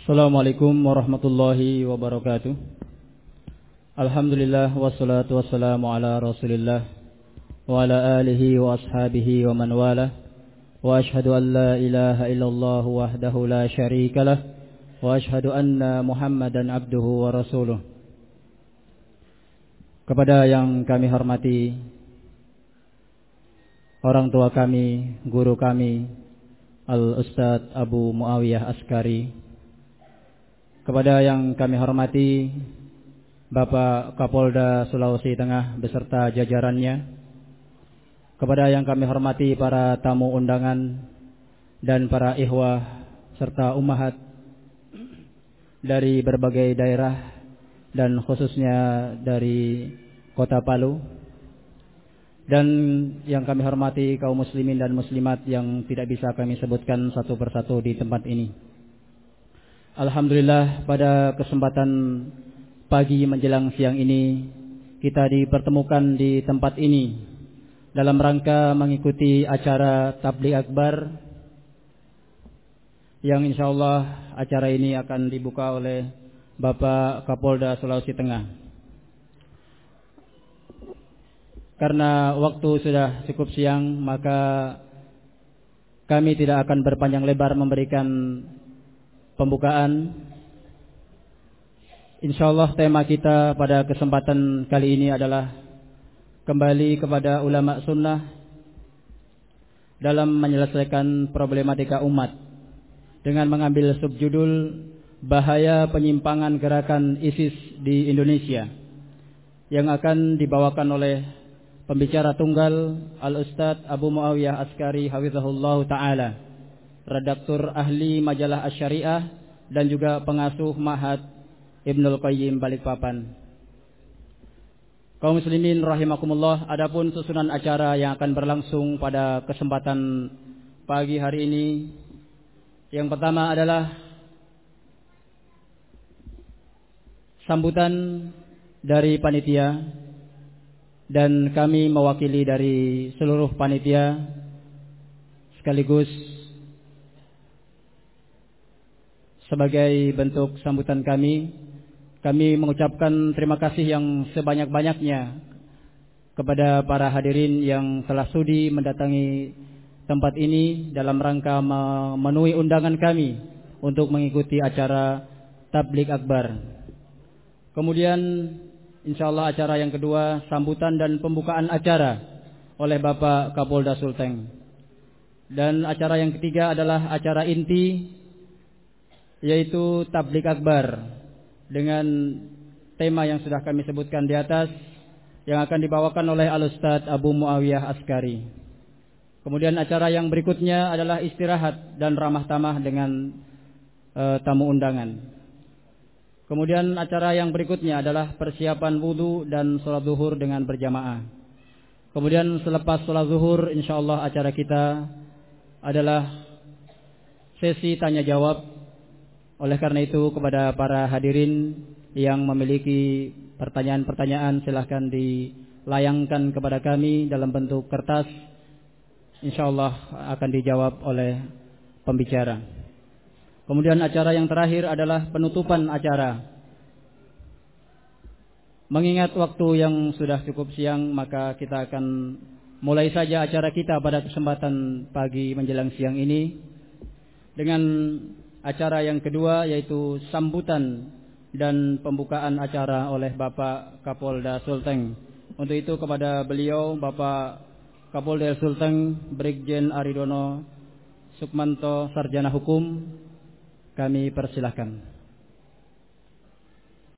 Assalamualaikum warahmatullahi wabarakatuh. Alhamdulillah wassalatu wassalamu ala rasulillah Wa ala alihi wa ashabihi wa man wala. Wa ashadu an la ilaha illallah wahdahu la sharika lah. Wa ashadu anna muhammadan abduhu wa rasuluh. Kepada yang kami hormati Orang tua kami, guru kami Al-Ustadz Abu Muawiyah Askari kepada yang kami hormati Bapak Kapolda Sulawesi Tengah beserta jajarannya Kepada yang kami hormati para tamu undangan Dan para ikhwah serta umahat Dari berbagai daerah Dan khususnya dari kota Palu Dan yang kami hormati kaum muslimin dan muslimat Yang tidak bisa kami sebutkan satu persatu di tempat ini Alhamdulillah pada kesempatan pagi menjelang siang ini kita dipertemukan di tempat ini dalam rangka mengikuti acara tabligh akbar yang insyaallah acara ini akan dibuka oleh Bapak Kapolda Sulawesi Tengah. Karena waktu sudah cukup siang maka kami tidak akan berpanjang lebar memberikan pembukaan. Insyaallah tema kita pada kesempatan kali ini adalah kembali kepada ulama sunnah dalam menyelesaikan problematika umat dengan mengambil subjudul bahaya penyimpangan gerakan ISIS di Indonesia yang akan dibawakan oleh pembicara tunggal Al Ustadz Abu Muawiyah Askari hafizahullah taala redaktur ahli majalah Asy-Syariah dan juga pengasuh Mahad Ibnul Qayyim Balikpapan. Kaum muslimin rahimakumullah, adapun susunan acara yang akan berlangsung pada kesempatan pagi hari ini yang pertama adalah sambutan dari panitia dan kami mewakili dari seluruh panitia sekaligus sebagai bentuk sambutan kami kami mengucapkan terima kasih yang sebanyak-banyaknya kepada para hadirin yang telah sudi mendatangi tempat ini dalam rangka memenuhi undangan kami untuk mengikuti acara tablik akbar. Kemudian insyaallah acara yang kedua sambutan dan pembukaan acara oleh Bapak Kapolda Sulteng. Dan acara yang ketiga adalah acara inti yaitu tablik akbar dengan tema yang sudah kami sebutkan di atas yang akan dibawakan oleh Al Ustaz Abu Muawiyah Askari. Kemudian acara yang berikutnya adalah istirahat dan ramah tamah dengan uh, tamu undangan. Kemudian acara yang berikutnya adalah persiapan wudhu dan sholat zuhur dengan berjamaah. Kemudian selepas sholat zuhur, insya Allah acara kita adalah sesi tanya jawab oleh karena itu kepada para hadirin yang memiliki pertanyaan-pertanyaan silahkan dilayangkan kepada kami dalam bentuk kertas. Insyaallah akan dijawab oleh pembicara. Kemudian acara yang terakhir adalah penutupan acara. Mengingat waktu yang sudah cukup siang maka kita akan mulai saja acara kita pada kesempatan pagi menjelang siang ini dengan acara yang kedua yaitu sambutan dan pembukaan acara oleh Bapak Kapolda Sulteng. Untuk itu kepada beliau Bapak Kapolda Sulteng Brigjen Aridono Sukmanto Sarjana Hukum kami persilahkan.